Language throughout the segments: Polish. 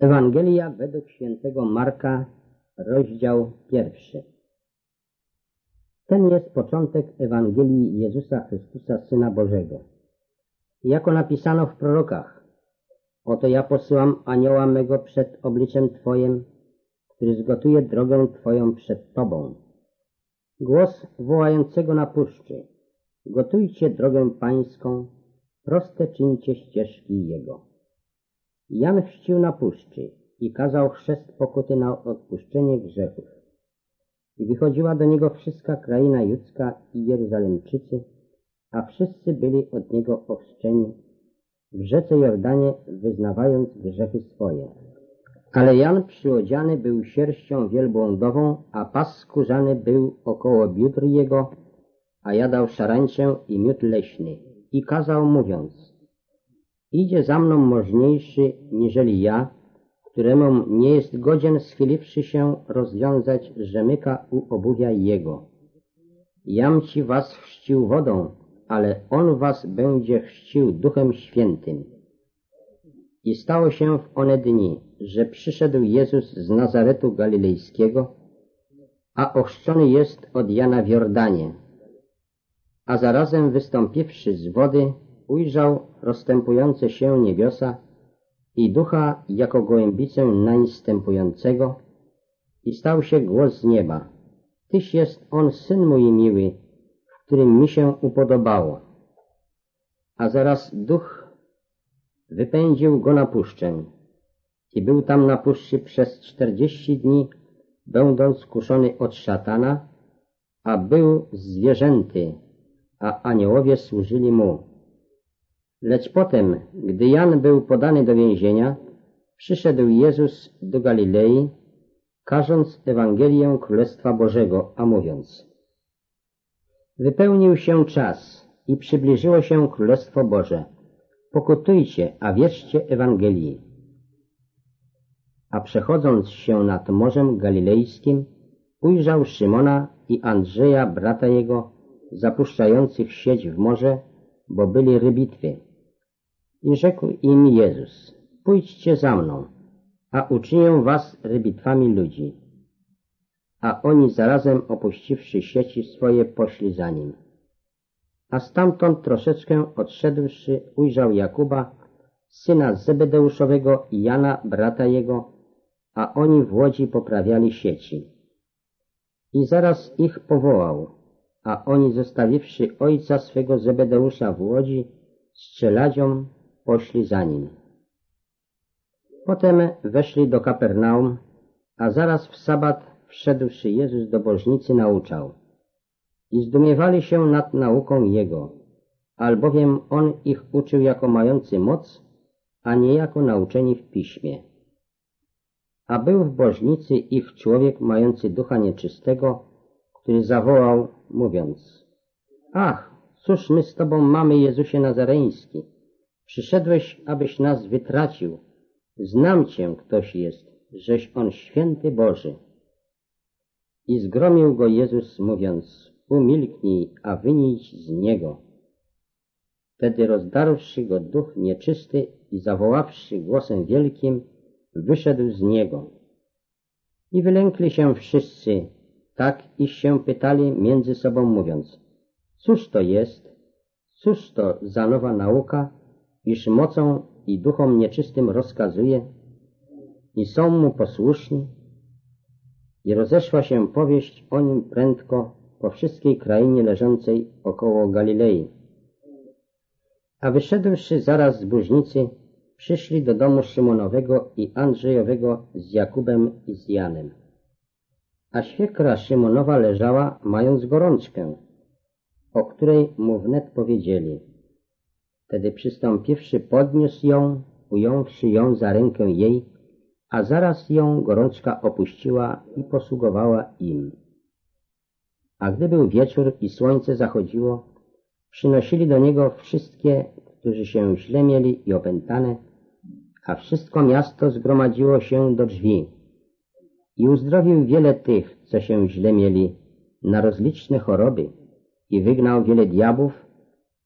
Ewangelia według świętego Marka, rozdział pierwszy. Ten jest początek Ewangelii Jezusa Chrystusa, Syna Bożego. Jako napisano w prorokach, oto ja posyłam anioła mego przed obliczem Twoim, który zgotuje drogę Twoją przed Tobą. Głos wołającego na puszczy, gotujcie drogę Pańską, proste czyńcie ścieżki Jego. Jan chrzcił na puszczy i kazał chrzest pokuty na odpuszczenie grzechów. I wychodziła do niego wszystka kraina judzka i Jeruzalemczycy, a wszyscy byli od niego ochrzczeni w rzece Jordanie, wyznawając grzechy swoje. Ale Jan przyodziany był sierścią wielbłądową, a pas skórzany był około biódr jego, a jadał szarańczę i miód leśny. I kazał mówiąc, Idzie za mną możniejszy niżeli ja, któremu nie jest godzien schyliwszy się rozwiązać rzemyka u obuwia jego. Jam ci was chrzcił wodą, ale on was będzie chrzcił duchem świętym. I stało się w one dni, że przyszedł Jezus z Nazaretu Galilejskiego, a ochrzczony jest od Jana w Jordanie. A zarazem wystąpiwszy z wody, ujrzał rozstępujące się niebiosa i ducha jako gołębicę nań stępującego i stał się głos z nieba. Tyś jest on syn mój miły, w którym mi się upodobało. A zaraz duch wypędził go na puszczę i był tam na puszczy przez czterdzieści dni, będąc kuszony od szatana, a był zwierzęty, a aniołowie służyli mu. Lecz potem, gdy Jan był podany do więzienia, przyszedł Jezus do Galilei, każąc Ewangelię Królestwa Bożego, a mówiąc Wypełnił się czas i przybliżyło się Królestwo Boże. Pokutujcie, a wierzcie Ewangelii. A przechodząc się nad Morzem Galilejskim, ujrzał Szymona i Andrzeja, brata jego, zapuszczających sieć w morze, bo byli rybitwy. I rzekł im Jezus, pójdźcie za mną, a uczynię was rybitwami ludzi. A oni zarazem opuściwszy sieci swoje, poszli za nim. A stamtąd troszeczkę odszedłszy, ujrzał Jakuba, syna Zebedeuszowego i Jana, brata jego, a oni w łodzi poprawiali sieci. I zaraz ich powołał, a oni zostawiwszy ojca swego Zebedeusza w łodzi, strzeladziom poszli za nim. Potem weszli do Kapernaum, a zaraz w sabat wszedłszy Jezus do bożnicy nauczał. I zdumiewali się nad nauką Jego, albowiem On ich uczył jako mający moc, a nie jako nauczeni w piśmie. A był w bożnicy ich człowiek mający ducha nieczystego, który zawołał, mówiąc, Ach, cóż my z Tobą mamy, Jezusie Nazareński? Przyszedłeś, abyś nas wytracił. Znam Cię, ktoś jest, żeś On święty Boży. I zgromił go Jezus, mówiąc, umilknij, a wynijdź z Niego. Wtedy rozdarłszy go duch nieczysty i zawoławszy głosem wielkim, wyszedł z Niego. I wylękli się wszyscy, tak iż się pytali między sobą mówiąc, cóż to jest, cóż to za nowa nauka, iż mocą i duchom nieczystym rozkazuje i są mu posłuszni i rozeszła się powieść o nim prędko po wszystkiej krainie leżącej około Galilei. A wyszedłszy zaraz z burznicy, przyszli do domu Szymonowego i Andrzejowego z Jakubem i z Janem. A świekra Szymonowa leżała, mając gorączkę, o której mu wnet powiedzieli – Wtedy przystąpiwszy podniósł ją, ująwszy ją za rękę jej, a zaraz ją gorączka opuściła i posługowała im. A gdy był wieczór i słońce zachodziło, przynosili do niego wszystkie, którzy się źle mieli i opętane, a wszystko miasto zgromadziło się do drzwi. I uzdrowił wiele tych, co się źle mieli, na rozliczne choroby i wygnał wiele diabłów,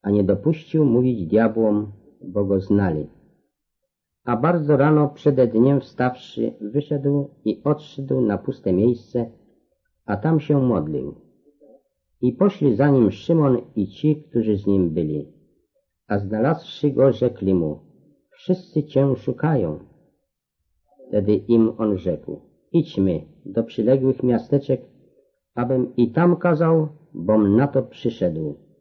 a nie dopuścił mówić diabłom, bo go znali. A bardzo rano przede dniem wstawszy, wyszedł i odszedł na puste miejsce, a tam się modlił. I poszli za nim Szymon i ci, którzy z nim byli. A znalazłszy go, rzekli mu, wszyscy cię szukają. Wtedy im on rzekł, idźmy do przyległych miasteczek, abym i tam kazał, bom na to przyszedł.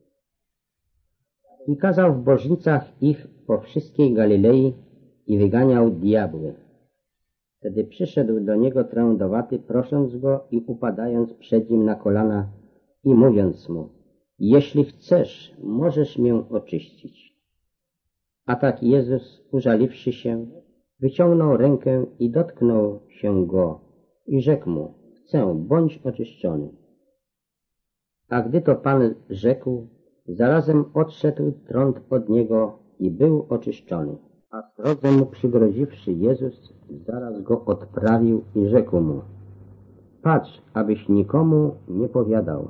I kazał w bożnicach ich po wszystkiej Galilei i wyganiał diabły. Wtedy przyszedł do niego trędowaty, prosząc go i upadając przed nim na kolana i mówiąc mu, jeśli chcesz, możesz mię oczyścić. A tak Jezus, użaliwszy się, wyciągnął rękę i dotknął się go i rzekł mu, chcę, bądź oczyszczony. A gdy to Pan rzekł, zarazem odszedł trąd od niego i był oczyszczony. A srodze mu przygroziwszy Jezus, zaraz go odprawił i rzekł mu, patrz, abyś nikomu nie powiadał,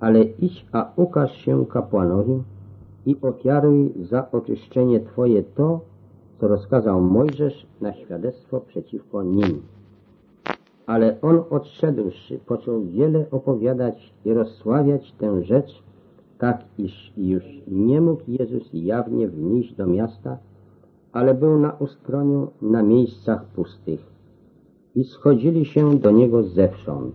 ale idź, a ukaż się kapłanowi i ofiaruj za oczyszczenie Twoje to, co rozkazał Mojżesz na świadectwo przeciwko nim. Ale on odszedłszy, począł wiele opowiadać i rozsławiać tę rzecz, tak iż już nie mógł Jezus jawnie wnieść do miasta, ale był na ustroniu na miejscach pustych i schodzili się do niego zewsząd.